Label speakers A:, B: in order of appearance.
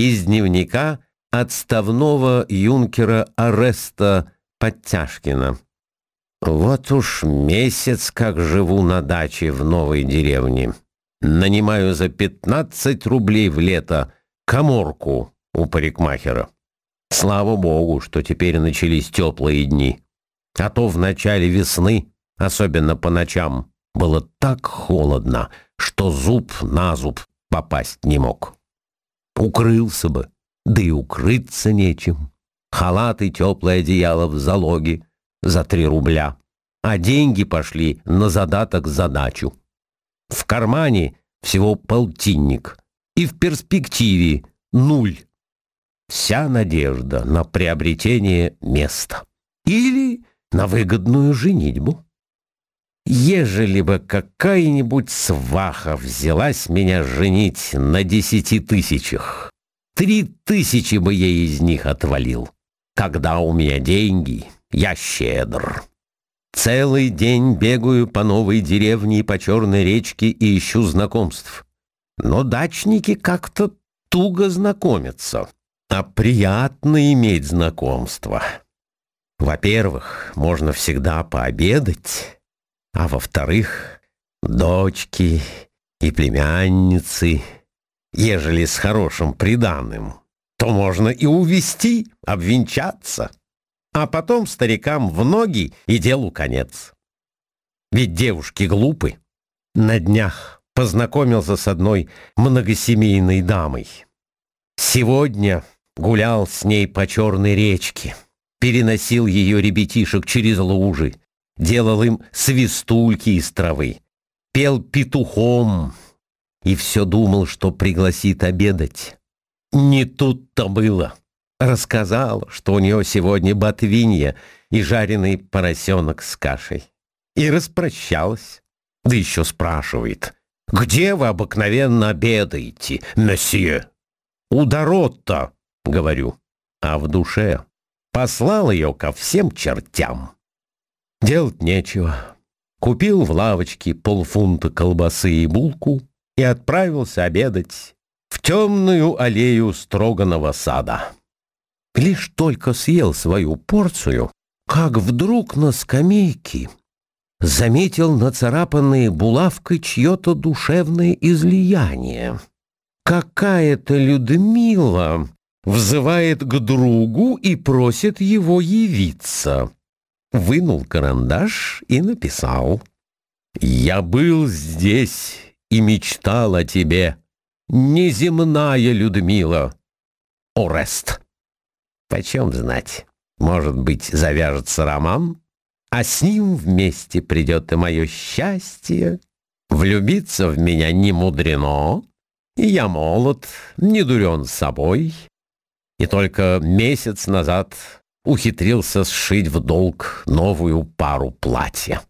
A: из дневника отставного юнкера Ареста Подтяжкина. Вот уж месяц как живу на даче в новой деревне. Нанимаю за 15 рублей в лето коморку у парикмахера. Слава богу, что теперь начались теплые дни. А то в начале весны, особенно по ночам, было так холодно, что зуб на зуб попасть не мог. Укрылся бы, да и укрыться нечем. Халат и теплое одеяло в залоге за три рубля, а деньги пошли на задаток задачу. В кармане всего полтинник и в перспективе нуль. Вся надежда на приобретение места или на выгодную женитьбу. Ежели бы какая-нибудь сваха взялась меня женить на десяти тысячах, три тысячи бы ей из них отвалил. Когда у меня деньги, я щедр. Целый день бегаю по новой деревне и по черной речке и ищу знакомств. Но дачники как-то туго знакомятся, а приятно иметь знакомство. Во-первых, можно всегда пообедать, а во-вторых, дочки и племянницы, ежели с хорошим приданым, то можно и увести, обвенчаться, а потом старикам в ноги и делу конец. Ведь девушки глупы. На днях познакомился с одной многосемейной дамой. Сегодня гулял с ней по черной речке, переносил ее ребятишек через лужи, делал им свистульки из травы, пел петухом и все думал, что пригласит обедать. Не тут-то было. Рассказал, что у нее сегодня ботвинья и жареный поросенок с кашей. И распрощалась. Да еще спрашивает, где вы обыкновенно обедаете, месье? У Доротта, говорю, а в душе послал ее ко всем чертям. Делать нечего. Купил в лавочке полфунта колбасы и булку и отправился обедать в темную аллею строганного сада. Лишь только съел свою порцию, как вдруг на скамейке заметил нацарапанные булавкой чье-то душевное излияние. Какая-то Людмила взывает к другу и просит его явиться вынул карандаш и написал «Я был здесь и мечтал о тебе, неземная Людмила, Орест». Почем знать, может быть, завяжется роман, а с ним вместе придет и мое счастье. Влюбиться в меня не мудрено, и я молод, не дурен собой. И только месяц назад ухитрился сшить в долг новую пару платья.